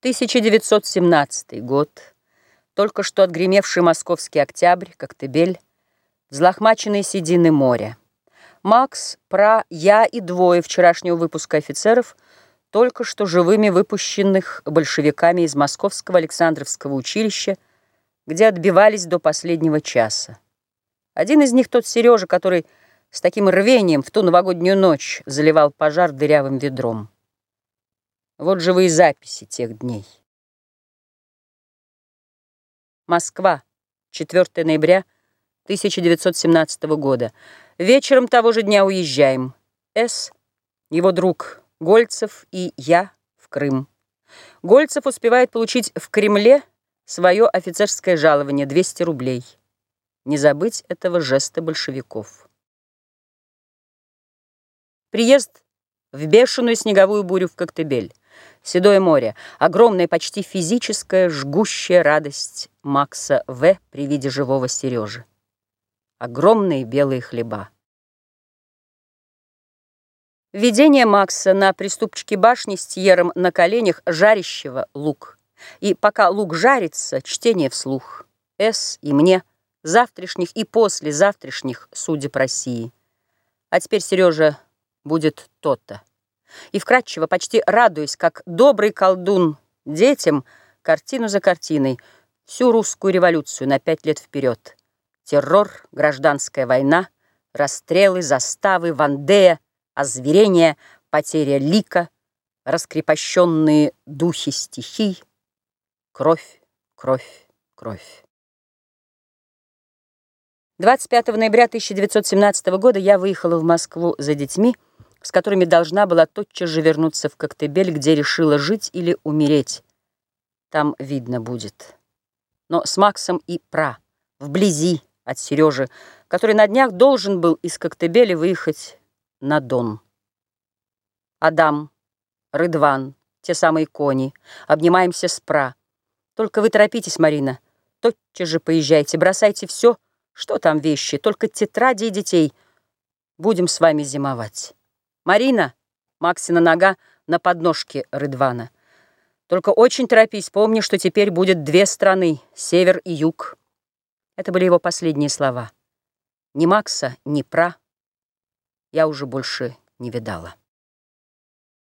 1917 год, только что отгремевший московский октябрь, Коктебель, взлохмаченные седины моря. Макс, Пра, я и двое вчерашнего выпуска офицеров, только что живыми выпущенных большевиками из Московского Александровского училища, где отбивались до последнего часа. Один из них тот Сережа, который с таким рвением в ту новогоднюю ночь заливал пожар дырявым ведром. Вот живые записи тех дней. Москва, 4 ноября 1917 года. Вечером того же дня уезжаем. С, его друг Гольцев и я в Крым. Гольцев успевает получить в Кремле свое офицерское жалование 200 рублей. Не забыть этого жеста большевиков. Приезд в бешеную снеговую бурю в Коктебель. Седое море, огромная, почти физическая, жгущая радость Макса В. при виде живого Сережи. Огромные белые хлеба. Видение Макса на приступчике башни с Тьером на коленях жарящего лук. И пока лук жарится, чтение вслух. С и мне, завтрашних и послезавтрашних судеб России. А теперь, Сережа, будет то-то и вкратчиво, почти радуясь, как добрый колдун детям, картину за картиной, всю русскую революцию на пять лет вперед. Террор, гражданская война, расстрелы, заставы, Вандея, озверение, потеря лика, раскрепощенные духи стихий, кровь, кровь, кровь. 25 ноября 1917 года я выехала в Москву за детьми, с которыми должна была тотчас же вернуться в Коктебель, где решила жить или умереть. Там видно будет. Но с Максом и Пра, вблизи от Сережи, который на днях должен был из Коктебеля выехать на Дон. Адам, Рыдван, те самые кони, обнимаемся с Пра. Только вы торопитесь, Марина, тотчас же поезжайте, бросайте все, что там вещи, только тетради и детей. Будем с вами зимовать. «Марина!» — Максина нога на подножке Рыдвана. «Только очень торопись, помни, что теперь будет две страны — север и юг». Это были его последние слова. Ни Макса, ни Пра я уже больше не видала.